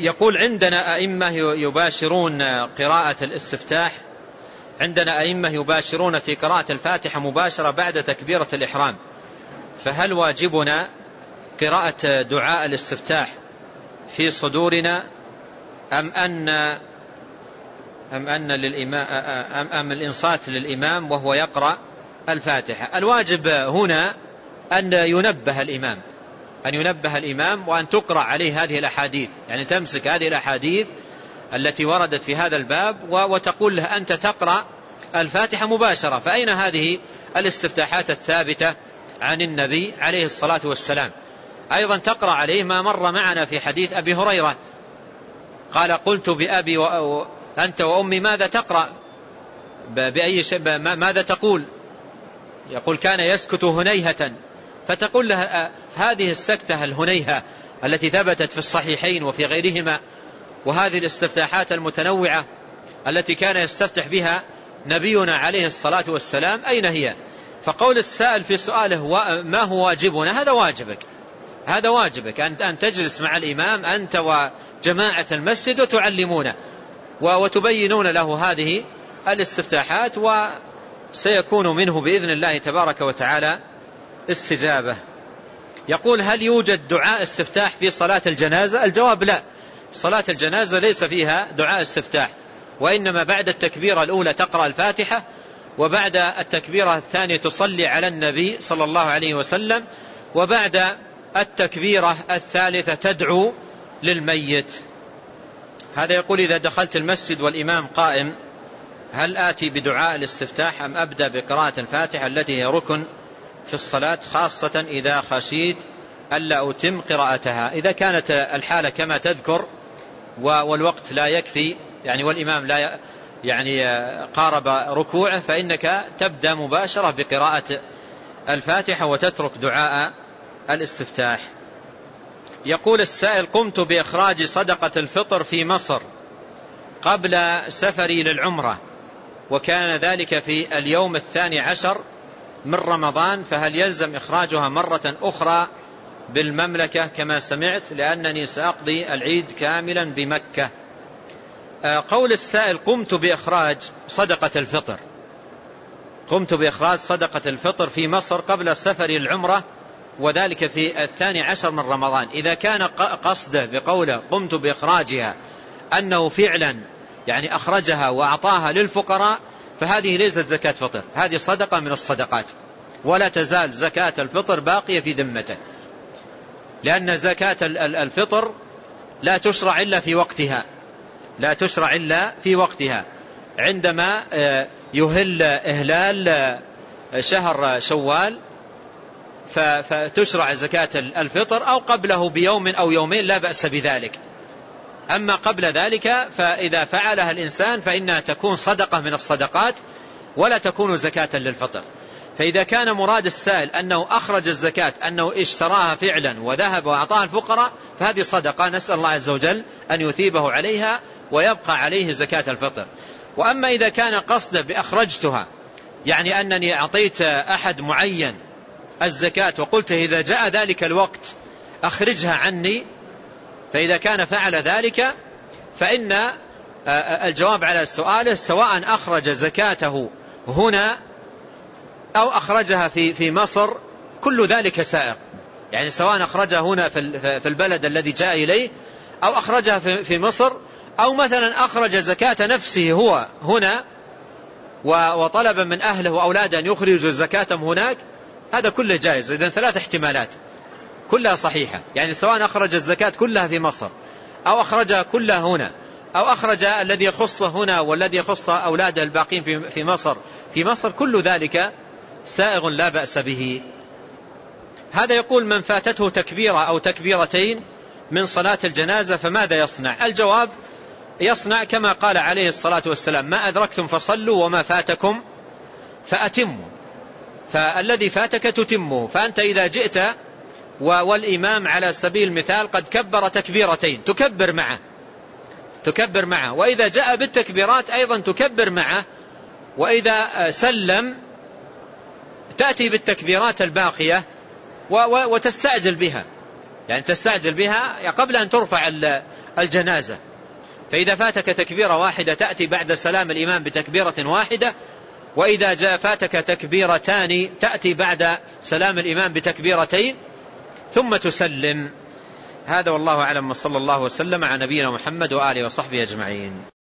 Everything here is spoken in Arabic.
يقول عندنا أئمة يباشرون قراءة الاستفتاح. عندنا أئمة يباشرون في قراءة الفاتحة مباشرة بعد تكبيرة الإحرام. فهل واجبنا قراءة دعاء الاستفتاح في صدورنا؟ أم أن أم أن للإمام أم, أم الإنصات للإمام وهو يقرأ الفاتحة؟ الواجب هنا أن ينبه الإمام. أن ينبه الإمام وأن تقرأ عليه هذه الأحاديث. يعني تمسك هذه الأحاديث التي وردت في هذا الباب وتقول له أنت تقرأ الفاتحة مباشرة. فأين هذه الاستفتاحات الثابتة عن النبي عليه الصلاة والسلام؟ أيضا تقرأ عليه ما مر معنا في حديث أبي هريرة. قال قلت بأبي وأنت وأمي ماذا تقرأ؟ بأي شيء ماذا تقول؟ يقول كان يسكت هنيهة. فتقول له هذه السكتة الهنيهة التي ثبتت في الصحيحين وفي غيرهما وهذه الاستفتاحات المتنوعة التي كان يستفتح بها نبينا عليه الصلاة والسلام أين هي؟ فقول السائل في سؤاله ما هو واجبنا؟ هذا واجبك. هذا واجبك. أن تجلس مع الإمام أنت وجماعة المسجد وتعلمونه وتبينون له هذه الاستفتاحات وسيكون منه بإذن الله تبارك وتعالى استجابة. يقول هل يوجد دعاء استفتاح في صلاة الجنازة؟ الجواب لا. صلاة الجنازة ليس فيها دعاء استفتاح وإنما بعد التكبيرة الأولى تقرأ الفاتحة وبعد التكبيرة الثانية تصلي على النبي صلى الله عليه وسلم وبعد التكبيرة الثالثة تدعو للميت. هذا يقول إذا دخلت المسجد والإمام قائم هل آتي بدعاء الاستفتاح أم أبدأ بقراءة الفاتحة التي هي ركن في الصلاة خاصة إذا خشيت ألا أتم قراءتها. إذا كانت الحالة كما تذكر والوقت لا يكفي يعني والإمام لا يعني قارب ركوعه فإنك تبدأ مباشرة بقراءة الفاتحة وتترك دعاء الاستفتاح. يقول السائل قمت بإخراج صدقة الفطر في مصر قبل سفري للعمرة وكان ذلك في اليوم الثاني عشر من رمضان فهل يلزم إخراجها مرة أخرى بالمملكة كما سمعت؟ لأنني سأقضي العيد كاملا بمكة. آه، قول السائل قمت بإخراج صدقة الفطر. قمت بإخراج صدقة الفطر في مصر قبل سفر العمرة وذلك في الثاني عشر من رمضان. إذا كان قصده بقوله قمت بإخراجها أنه فعلا يعني أخرجها وأعطاها للفقراء فهذه ليست زكاة فطر هذه صدقة من الصدقات. ولا تزال زكاة الفطر باقية في ذمته. لأن زكاة الفطر لا تشرع إلا في وقتها. لا تشرع إلا في وقتها. عندما آه، يهل إهلال آه، شهر شوال فتشرع زكاة الفطر أو قبله بيوم أو يومين لا بأس بذلك. أما قبل ذلك فإذا فعلها الإنسان فإنها تكون صدقة من الصدقات ولا تكون زكاة للفطر. فإذا كان مراد السائل أنه أخرج الزكاة أنه اشتراها فعلا وذهب وأعطاها الفقراء فهذه صدقة نسأل الله عز وجل أن يثيبه عليها ويبقى عليه زكاة الفطر. وأما إذا كان قصده بأخرجتها يعني أنني أعطيت أحد معين الزكاة وقلت إذا جاء ذلك الوقت أخرجها عني فإذا كان فعل ذلك فإن الجواب على السؤال سواء أخرج زكاته هنا أو أخرجها في في مصر كل ذلك سائق. يعني سواء أخرجها هنا في البلد الذي جاء إليه أو أخرجها في مصر أو مثلا أخرج زكاة نفسه هو هنا وطلب من أهله وأولاده أن يخرجوا زكاتهم هناك هذا كله جائز. إذن ثلاث احتمالات. كلها صحيحة. يعني سواء أخرج الزكاة كلها في مصر أو أخرجها كلها هنا أو أخرج الذي يخص هنا والذي يخص أولاده الباقين في مصر. في مصر كل ذلك سائغ لا بأس به. هذا يقول من فاتته تكبيرة أو تكبيرتين من صلاة الجنازة فماذا يصنع؟ الجواب يصنع كما قال عليه الصلاة والسلام ما أدركتم فصلوا وما فاتكم فأتموا. فالذي فاتك تتمه فأنت إذا جئت والإمام على سبيل المثال قد كبر تكبيرتين تكبر معه. تكبر معه. وإذا جاء بالتكبيرات أيضا تكبر معه. وإذا سلم تأتي بالتكبيرات الباقية وتستعجل بها. يعني تستعجل بها قبل أن ترفع الجنازة. فإذا فاتك تكبيرة واحدة تأتي بعد سلام الإمام بتكبيرة واحدة. وإذا جاء فاتك تكبيرتان تأتي بعد سلام الإمام بتكبيرتين. ثم تسلم. هذا والله أعلم وصلى الله وسلم على نبينا محمد وآله وصحبه أجمعين.